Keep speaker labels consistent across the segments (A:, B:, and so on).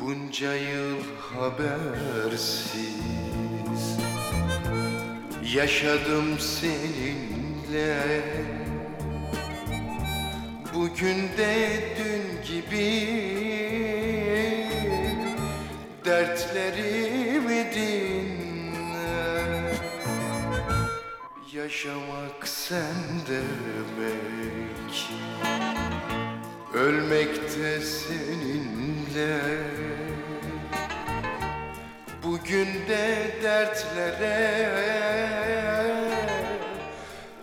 A: Bunca yıl habersiz Yaşadım seninle. Bugün de dün gibi Yaşamak sen demek Ölmekte seninle. Bugün de dertlere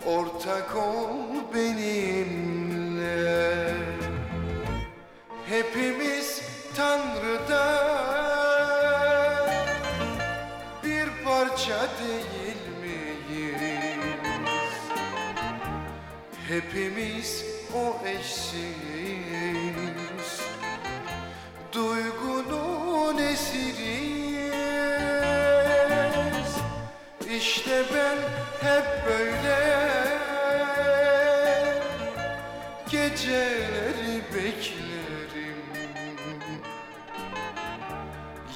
A: Ortak ol benimle Hepimiz o eşsiz Duygunun esiriyiz. İşte ben hep böyle. Geceleri beklerim.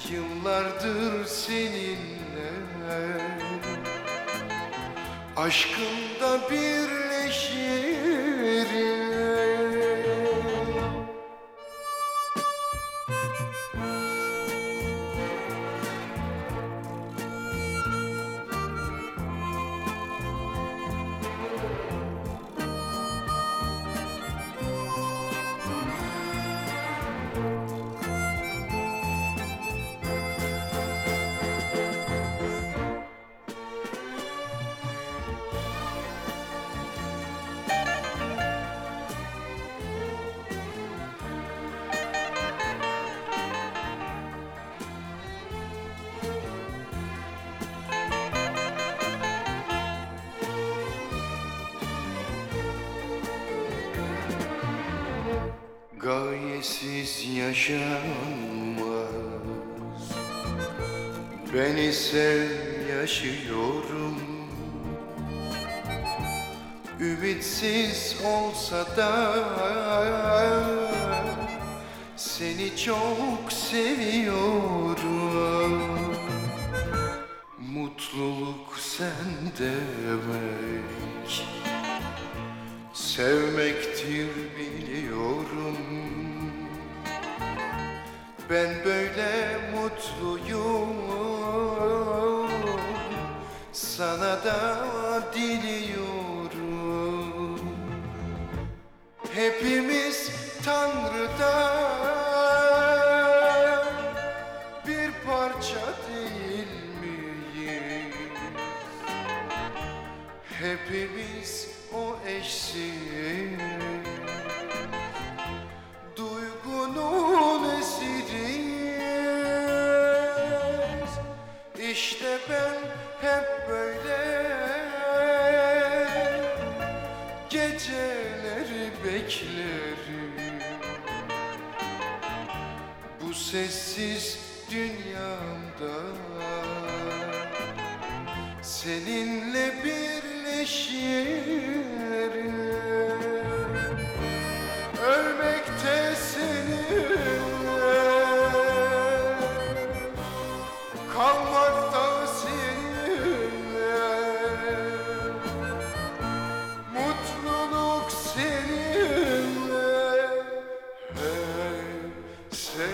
A: Yıllardır seninle. Aşkımda birleşirim Gayesiz yaşanmaz. Ben ise yaşıyorum. Ümitsiz olsa da Seni çok seviyorum. Mutluluk sen demek. Sevmektir biliyorum Ben böyle mutluyum. Sana da diliyorum. Hepimiz Tanrı'dan Bir parça değil miyiz? Hepimiz o eşsiz beklerim Bu sessiz dünyamda. Seninle birleşirim Say